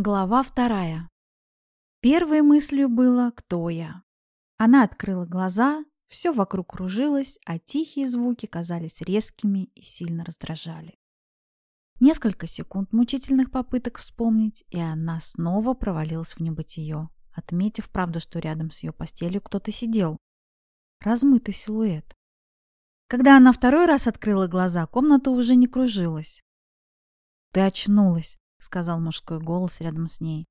Глава вторая. Первой мыслью было «Кто я?». Она открыла глаза, все вокруг кружилось, а тихие звуки казались резкими и сильно раздражали. Несколько секунд мучительных попыток вспомнить, и она снова провалилась в небытие, отметив, правда, что рядом с ее постелью кто-то сидел. Размытый силуэт. Когда она второй раз открыла глаза, комната уже не кружилась. «Ты очнулась», — сказал мужской голос рядом с ней.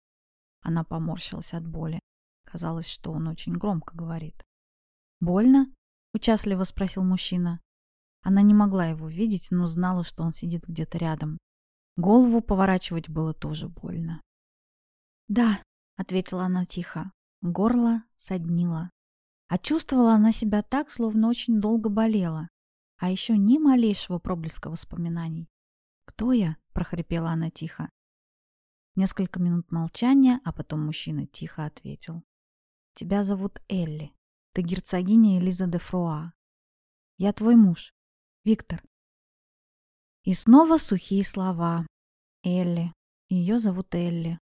Она поморщилась от боли. Казалось, что он очень громко говорит. «Больно?» — участливо спросил мужчина. Она не могла его видеть, но знала, что он сидит где-то рядом. Голову поворачивать было тоже больно. «Да», — ответила она тихо. Горло соднило. А чувствовала она себя так, словно очень долго болела. А еще ни малейшего проблеска воспоминаний. «Кто я?» — прохрипела она тихо. Несколько минут молчания, а потом мужчина тихо ответил. «Тебя зовут Элли. Ты герцогиня Элиза де Фруа. Я твой муж, Виктор». И снова сухие слова. Элли. Ее зовут Элли.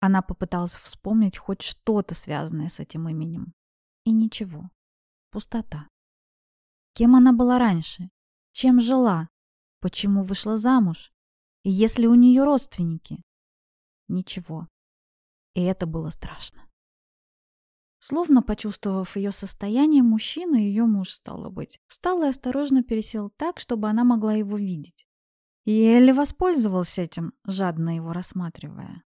Она попыталась вспомнить хоть что-то, связанное с этим именем. И ничего. Пустота. Кем она была раньше? Чем жила? Почему вышла замуж? И если у нее родственники? Ничего. И это было страшно. Словно почувствовав ее состояние, мужчина, ее муж, стало быть, встал и осторожно пересел так, чтобы она могла его видеть. Элли воспользовался этим, жадно его рассматривая.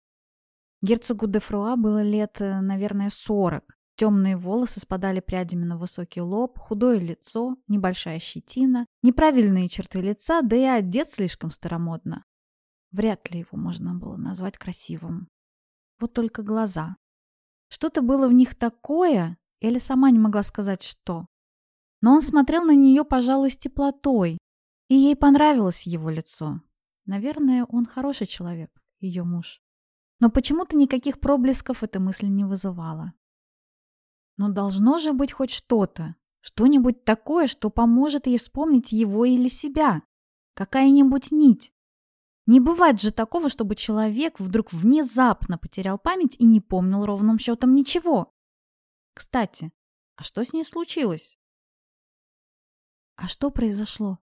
Герцогу де Фруа было лет, э, наверное, сорок. Темные волосы спадали прядями на высокий лоб, худое лицо, небольшая щетина, неправильные черты лица, да и одет слишком старомодно. Вряд ли его можно было назвать красивым. Вот только глаза. Что-то было в них такое, Эля сама не могла сказать, что. Но он смотрел на нее, пожалуй, с теплотой, и ей понравилось его лицо. Наверное, он хороший человек, ее муж. Но почему-то никаких проблесков эта мысль не вызывала. Но должно же быть хоть что-то, что-нибудь такое, что поможет ей вспомнить его или себя. Какая-нибудь нить. Не бывает же такого, чтобы человек вдруг внезапно потерял память и не помнил ровным счетом ничего. Кстати, а что с ней случилось? А что произошло?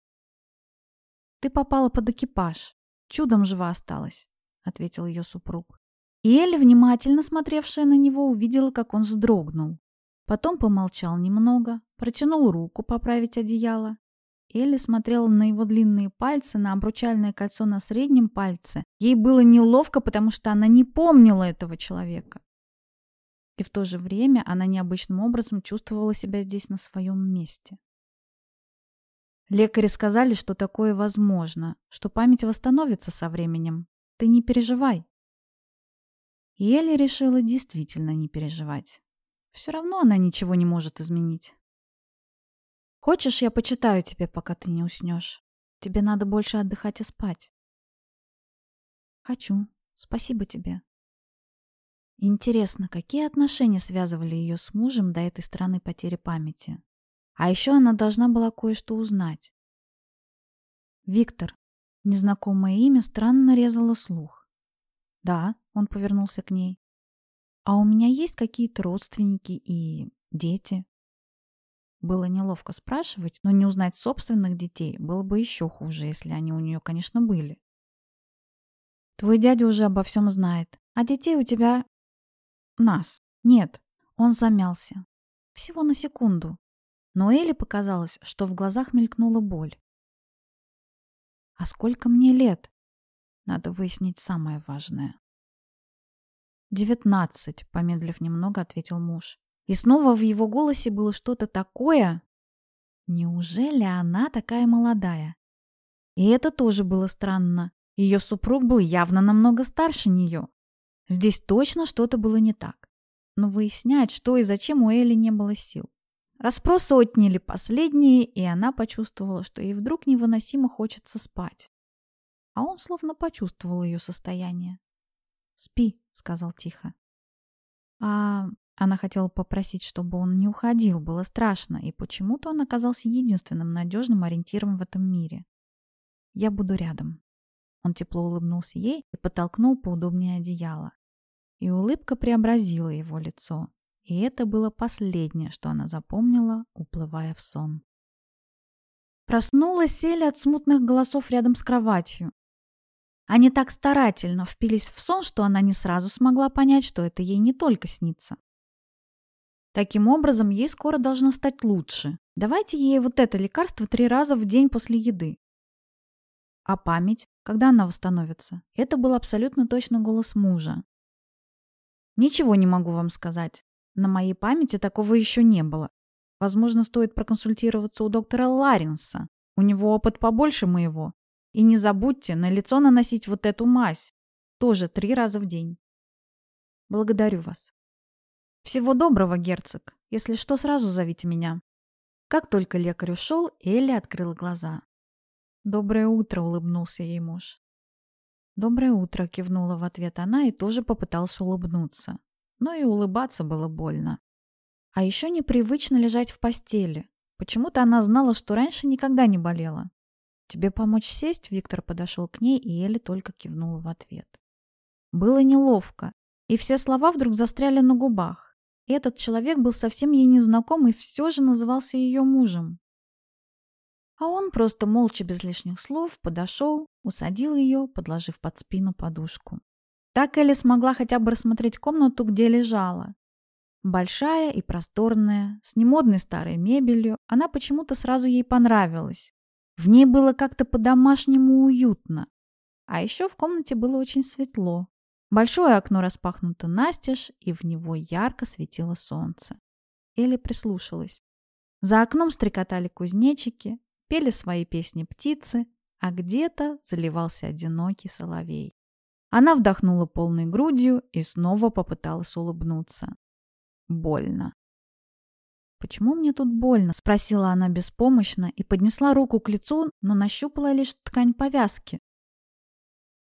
Ты попала под экипаж. Чудом жива осталась, ответил ее супруг. И Элли, внимательно смотревшая на него, увидела, как он вздрогнул. Потом помолчал немного, протянул руку поправить одеяло Элли смотрела на его длинные пальцы, на обручальное кольцо на среднем пальце. Ей было неловко, потому что она не помнила этого человека. И в то же время она необычным образом чувствовала себя здесь на своем месте. Лекари сказали, что такое возможно, что память восстановится со временем. Ты не переживай. И Элли решила действительно не переживать. Все равно она ничего не может изменить. Хочешь, я почитаю тебе, пока ты не уснешь? Тебе надо больше отдыхать и спать. Хочу. Спасибо тебе. Интересно, какие отношения связывали ее с мужем до этой страны потери памяти? А еще она должна была кое-что узнать. Виктор. Незнакомое имя странно резало слух. Да, он повернулся к ней. А у меня есть какие-то родственники и дети? Было неловко спрашивать, но не узнать собственных детей было бы еще хуже, если они у нее, конечно, были. Твой дядя уже обо всем знает, а детей у тебя... Нас. Нет. Он замялся. Всего на секунду. Но Элли показалось, что в глазах мелькнула боль. А сколько мне лет? Надо выяснить самое важное. «Девятнадцать», — помедлив немного, ответил муж. И снова в его голосе было что-то такое. Неужели она такая молодая? И это тоже было странно. Ее супруг был явно намного старше нее. Здесь точно что-то было не так. Но выяснять, что и зачем у Элли не было сил. Распросы отняли последние, и она почувствовала, что ей вдруг невыносимо хочется спать. А он словно почувствовал ее состояние. «Спи», — сказал тихо. «А она хотела попросить, чтобы он не уходил, было страшно, и почему-то он оказался единственным надежным ориентиром в этом мире. «Я буду рядом». Он тепло улыбнулся ей и подтолкнул поудобнее одеяло. и улыбка преобразила его лицо. И это было последнее, что она запомнила, уплывая в сон. Проснулась Селя от смутных голосов рядом с кроватью. Они так старательно впились в сон, что она не сразу смогла понять, что это ей не только снится. Таким образом, ей скоро должно стать лучше. Давайте ей вот это лекарство три раза в день после еды. А память, когда она восстановится? Это был абсолютно точно голос мужа. Ничего не могу вам сказать. На моей памяти такого еще не было. Возможно, стоит проконсультироваться у доктора Ларинса. У него опыт побольше моего. И не забудьте на лицо наносить вот эту мазь. Тоже три раза в день. Благодарю вас. Всего доброго, герцог. Если что, сразу зовите меня. Как только лекарь ушел, Элли открыла глаза. «Доброе утро», — улыбнулся ей муж. «Доброе утро», — кивнула в ответ она и тоже попытался улыбнуться. Но и улыбаться было больно. А еще непривычно лежать в постели. Почему-то она знала, что раньше никогда не болела. «Тебе помочь сесть?» Виктор подошел к ней, и Элли только кивнула в ответ. Было неловко, и все слова вдруг застряли на губах. Этот человек был совсем ей незнаком и все же назывался ее мужем. А он просто молча, без лишних слов, подошел, усадил ее, подложив под спину подушку. Так Элли смогла хотя бы рассмотреть комнату, где лежала. Большая и просторная, с немодной старой мебелью, она почему-то сразу ей понравилась. В ней было как-то по-домашнему уютно. А еще в комнате было очень светло. Большое окно распахнуто настежь, и в него ярко светило солнце. Элли прислушалась. За окном стрекотали кузнечики, пели свои песни птицы, а где-то заливался одинокий соловей. Она вдохнула полной грудью и снова попыталась улыбнуться. Больно. «Почему мне тут больно?» – спросила она беспомощно и поднесла руку к лицу, но нащупала лишь ткань повязки.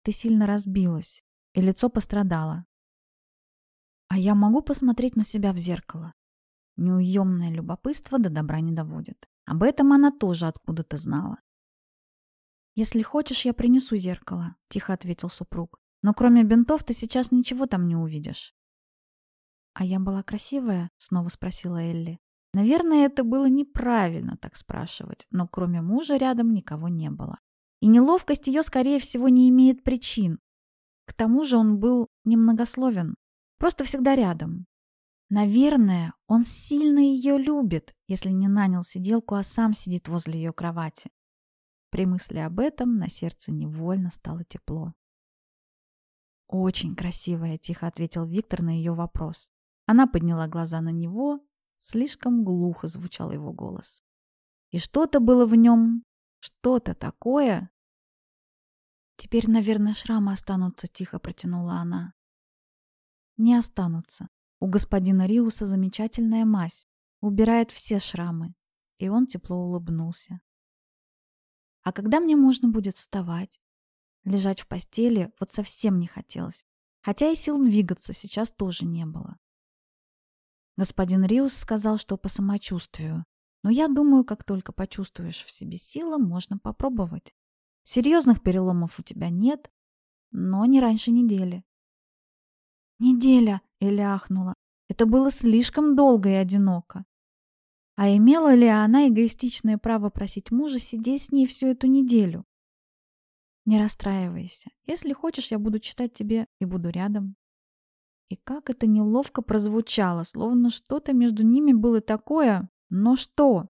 «Ты сильно разбилась, и лицо пострадало. А я могу посмотреть на себя в зеркало?» Неуемное любопытство до добра не доводит. Об этом она тоже откуда-то знала. «Если хочешь, я принесу зеркало», – тихо ответил супруг. «Но кроме бинтов ты сейчас ничего там не увидишь». «А я была красивая?» — снова спросила Элли. Наверное, это было неправильно так спрашивать, но кроме мужа рядом никого не было. И неловкость ее, скорее всего, не имеет причин. К тому же он был немногословен, просто всегда рядом. Наверное, он сильно ее любит, если не нанял сиделку, а сам сидит возле ее кровати. При мысли об этом на сердце невольно стало тепло. «Очень красивая», — тихо ответил Виктор на ее вопрос. Она подняла глаза на него, слишком глухо звучал его голос. И что-то было в нем, что-то такое. Теперь, наверное, шрамы останутся, тихо протянула она. Не останутся. У господина Риуса замечательная мазь, убирает все шрамы. И он тепло улыбнулся. А когда мне можно будет вставать? Лежать в постели вот совсем не хотелось. Хотя и сил двигаться сейчас тоже не было. Господин Риус сказал, что по самочувствию. Но я думаю, как только почувствуешь в себе силы, можно попробовать. Серьезных переломов у тебя нет, но не раньше недели. Неделя, Эля ахнула. Это было слишком долго и одиноко. А имела ли она эгоистичное право просить мужа сидеть с ней всю эту неделю? Не расстраивайся. Если хочешь, я буду читать тебе и буду рядом. И как это неловко прозвучало, словно что-то между ними было такое, но что?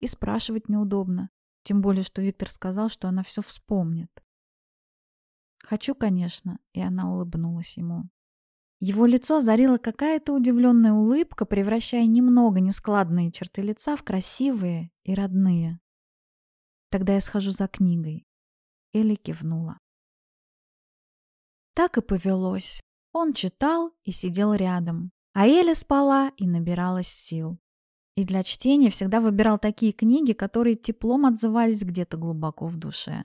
И спрашивать неудобно, тем более, что Виктор сказал, что она все вспомнит. Хочу, конечно, и она улыбнулась ему. Его лицо озарила какая-то удивленная улыбка, превращая немного нескладные черты лица в красивые и родные. Тогда я схожу за книгой. Элли кивнула. Так и повелось. Он читал и сидел рядом, а Эля спала и набиралась сил. И для чтения всегда выбирал такие книги, которые теплом отзывались где-то глубоко в душе.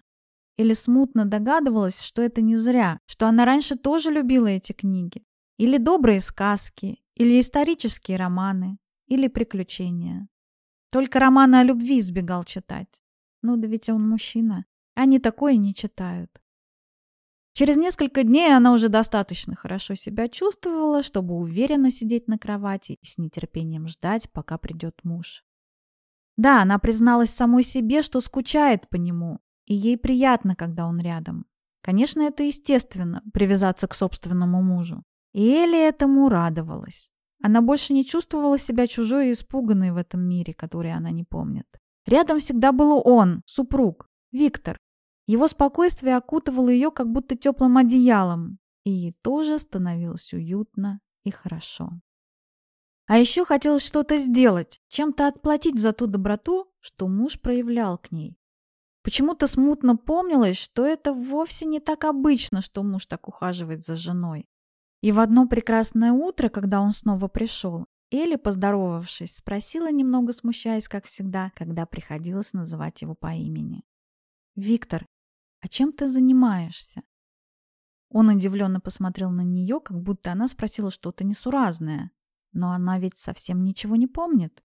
Или смутно догадывалась, что это не зря, что она раньше тоже любила эти книги. Или добрые сказки, или исторические романы, или приключения. Только романы о любви избегал читать. Ну да ведь он мужчина. Они такое не читают. Через несколько дней она уже достаточно хорошо себя чувствовала, чтобы уверенно сидеть на кровати и с нетерпением ждать, пока придет муж. Да, она призналась самой себе, что скучает по нему, и ей приятно, когда он рядом. Конечно, это естественно, привязаться к собственному мужу. И Элли этому радовалась. Она больше не чувствовала себя чужой и испуганной в этом мире, который она не помнит. Рядом всегда был он, супруг, Виктор. Его спокойствие окутывало ее как будто теплым одеялом, и ей тоже становилось уютно и хорошо. А еще хотелось что-то сделать, чем-то отплатить за ту доброту, что муж проявлял к ней. Почему-то смутно помнилось, что это вовсе не так обычно, что муж так ухаживает за женой. И в одно прекрасное утро, когда он снова пришел, Элли, поздоровавшись, спросила, немного смущаясь, как всегда, когда приходилось называть его по имени. «Виктор, а чем ты занимаешься?» Он удивленно посмотрел на нее, как будто она спросила что-то несуразное. Но она ведь совсем ничего не помнит.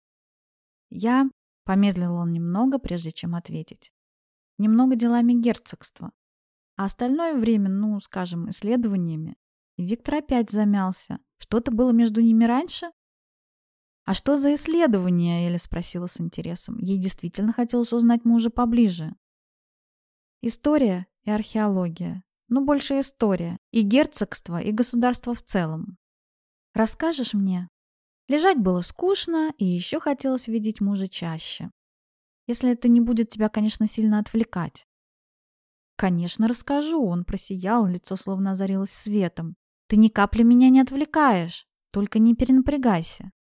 «Я...» — помедлил он немного, прежде чем ответить. «Немного делами герцогства. А остальное время, ну, скажем, исследованиями. И Виктор опять замялся. Что-то было между ними раньше? «А что за исследование?» — Эля спросила с интересом. Ей действительно хотелось узнать мужа поближе. «История и археология. Ну, больше история. И герцогство, и государство в целом. Расскажешь мне?» Лежать было скучно, и еще хотелось видеть мужа чаще. Если это не будет тебя, конечно, сильно отвлекать. «Конечно, расскажу», — он просиял, лицо словно озарилось светом. Ты ни капли меня не отвлекаешь. Только не перенапрягайся.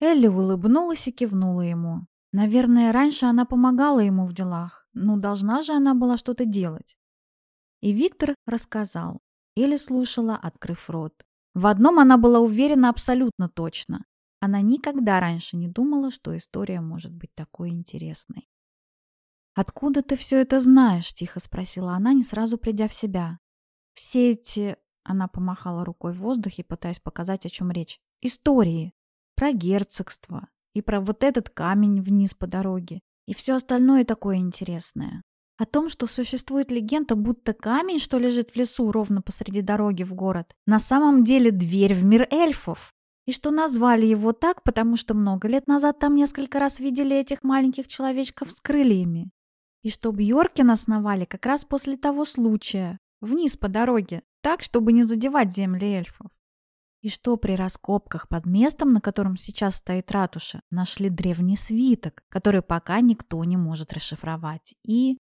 Элли улыбнулась и кивнула ему. Наверное, раньше она помогала ему в делах. Но должна же она была что-то делать. И Виктор рассказал. Элли слушала, открыв рот. В одном она была уверена абсолютно точно. Она никогда раньше не думала, что история может быть такой интересной. «Откуда ты все это знаешь?» – тихо спросила она, не сразу придя в себя. «Все эти она помахала рукой в воздухе, пытаясь показать, о чем речь. Истории. Про герцогство. И про вот этот камень вниз по дороге. И все остальное такое интересное. О том, что существует легенда, будто камень, что лежит в лесу ровно посреди дороги в город, на самом деле дверь в мир эльфов. И что назвали его так, потому что много лет назад там несколько раз видели этих маленьких человечков с крыльями. И что Бьоркин основали как раз после того случая, вниз по дороге, так, чтобы не задевать земли эльфов. И что при раскопках под местом, на котором сейчас стоит ратуша, нашли древний свиток, который пока никто не может расшифровать. И...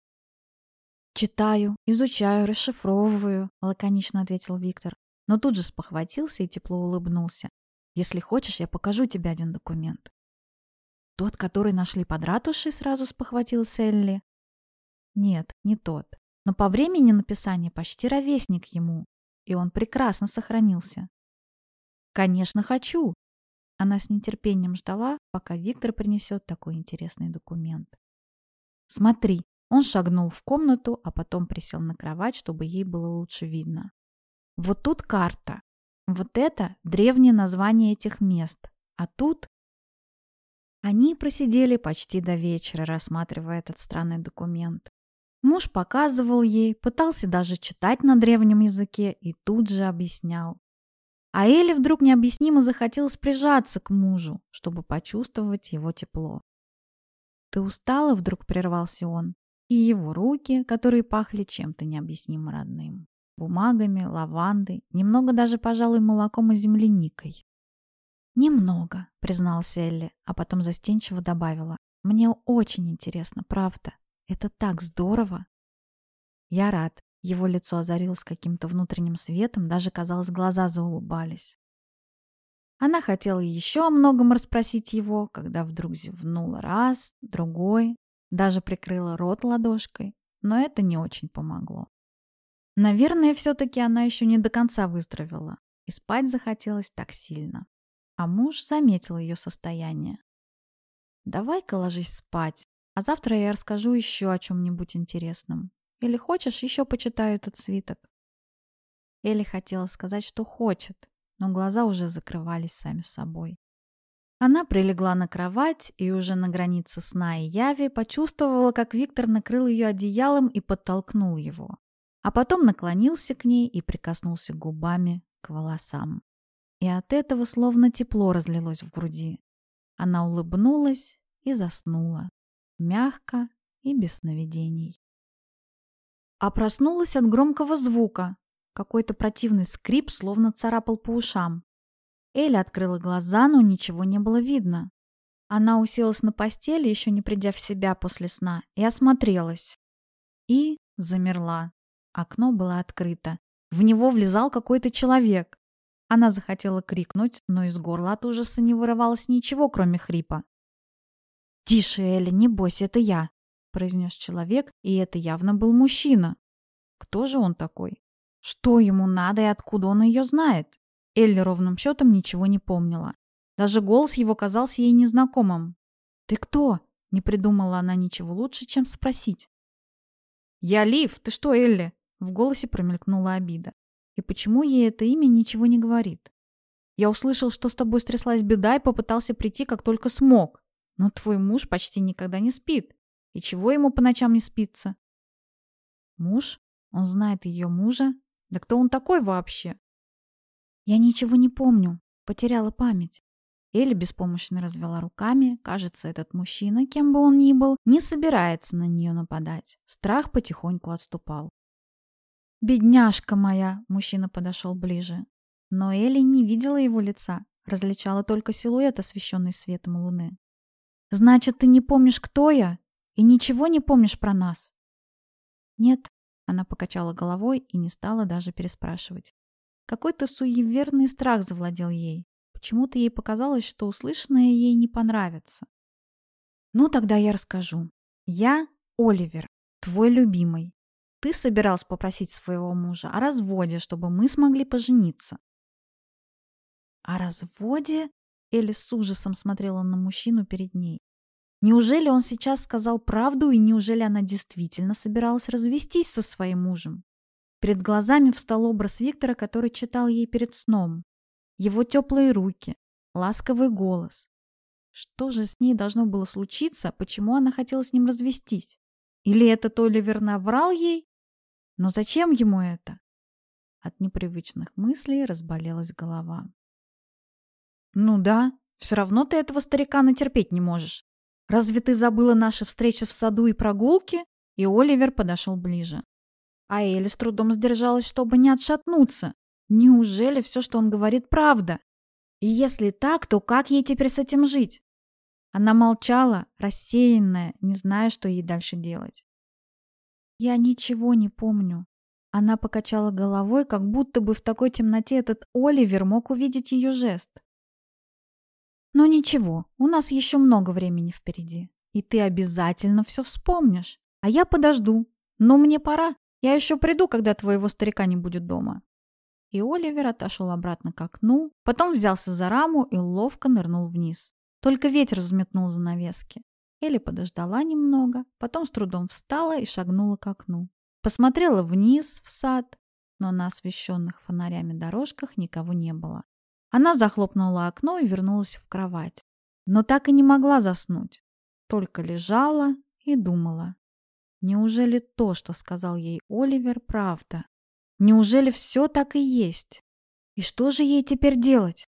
«Читаю, изучаю, расшифровываю», — лаконично ответил Виктор. Но тут же спохватился и тепло улыбнулся. «Если хочешь, я покажу тебе один документ». «Тот, который нашли под ратушей?» — сразу спохватился Элли. «Нет, не тот но по времени написания почти ровесник ему, и он прекрасно сохранился. «Конечно, хочу!» Она с нетерпением ждала, пока Виктор принесет такой интересный документ. «Смотри!» Он шагнул в комнату, а потом присел на кровать, чтобы ей было лучше видно. «Вот тут карта. Вот это древнее название этих мест. А тут...» Они просидели почти до вечера, рассматривая этот странный документ. Муж показывал ей, пытался даже читать на древнем языке и тут же объяснял. А Элли вдруг необъяснимо захотелось прижаться к мужу, чтобы почувствовать его тепло. «Ты устала?» — вдруг прервался он. И его руки, которые пахли чем-то необъяснимо родным. Бумагами, лавандой, немного даже, пожалуй, молоком и земляникой. «Немного», — призналась Элли, а потом застенчиво добавила. «Мне очень интересно, правда. Это так здорово!» «Я рад». Его лицо озарилось каким-то внутренним светом, даже, казалось, глаза заулыбались. Она хотела еще о многом расспросить его, когда вдруг зевнула раз, другой, даже прикрыла рот ладошкой, но это не очень помогло. Наверное, все-таки она еще не до конца выздоровела, и спать захотелось так сильно. А муж заметил ее состояние. «Давай-ка ложись спать», а завтра я расскажу еще о чем-нибудь интересном. Или хочешь, еще почитаю этот свиток?» Элли хотела сказать, что хочет, но глаза уже закрывались сами собой. Она прилегла на кровать и уже на границе сна и яви почувствовала, как Виктор накрыл ее одеялом и подтолкнул его. а потом наклонился к ней и прикоснулся губами к волосам. И от этого словно тепло разлилось в груди. Она улыбнулась и заснула, мягко и без сновидений. А проснулась от громкого звука. Какой-то противный скрип словно царапал по ушам. Эля открыла глаза, но ничего не было видно. Она уселась на постели, еще не придя в себя после сна, и осмотрелась. И замерла. Окно было открыто. В него влезал какой-то человек. Она захотела крикнуть, но из горла от ужаса не вырывалось ничего, кроме хрипа. «Тише, Эля, не бойся, это я», — произнес человек, и это явно был мужчина. Кто же он такой? Что ему надо и откуда он ее знает? Элли ровным счетом ничего не помнила. Даже голос его казался ей незнакомым. «Ты кто?» — не придумала она ничего лучше, чем спросить. «Я Лив, ты что, Элли?» В голосе промелькнула обида. И почему ей это имя ничего не говорит? Я услышал, что с тобой стряслась беда и попытался прийти, как только смог. Но твой муж почти никогда не спит. И чего ему по ночам не спится? Муж? Он знает ее мужа? Да кто он такой вообще? Я ничего не помню. Потеряла память. Элли беспомощно развела руками. Кажется, этот мужчина, кем бы он ни был, не собирается на нее нападать. Страх потихоньку отступал. «Бедняжка моя!» – мужчина подошел ближе. Но Элли не видела его лица, различала только силуэт, освещенный светом луны. «Значит, ты не помнишь, кто я? И ничего не помнишь про нас?» «Нет», – она покачала головой и не стала даже переспрашивать. Какой-то суеверный страх завладел ей. Почему-то ей показалось, что услышанное ей не понравится. «Ну, тогда я расскажу. Я Оливер, твой любимый. Ты собирался попросить своего мужа о разводе, чтобы мы смогли пожениться. О разводе? Элли с ужасом смотрела на мужчину перед ней. Неужели он сейчас сказал правду, и неужели она действительно собиралась развестись со своим мужем? Перед глазами встал образ Виктора, который читал ей перед сном. Его теплые руки, ласковый голос. Что же с ней должно было случиться, почему она хотела с ним развестись? Или этот Оливер наврал ей, но зачем ему это? От непривычных мыслей разболелась голова. Ну да, все равно ты этого старика натерпеть не можешь. Разве ты забыла наши встречи в саду и прогулки? И Оливер подошел ближе. А Элли с трудом сдержалась, чтобы не отшатнуться. Неужели все, что он говорит, правда? И если так, то как ей теперь с этим жить? Она молчала, рассеянная, не зная, что ей дальше делать. «Я ничего не помню». Она покачала головой, как будто бы в такой темноте этот Оливер мог увидеть ее жест. «Но ничего, у нас еще много времени впереди, и ты обязательно все вспомнишь. А я подожду. Но мне пора. Я еще приду, когда твоего старика не будет дома». И Оливер отошел обратно к окну, потом взялся за раму и ловко нырнул вниз. Только ветер взметнул занавески. Элли подождала немного, потом с трудом встала и шагнула к окну. Посмотрела вниз, в сад, но на освещенных фонарями дорожках никого не было. Она захлопнула окно и вернулась в кровать. Но так и не могла заснуть. Только лежала и думала. Неужели то, что сказал ей Оливер, правда? Неужели все так и есть? И что же ей теперь делать?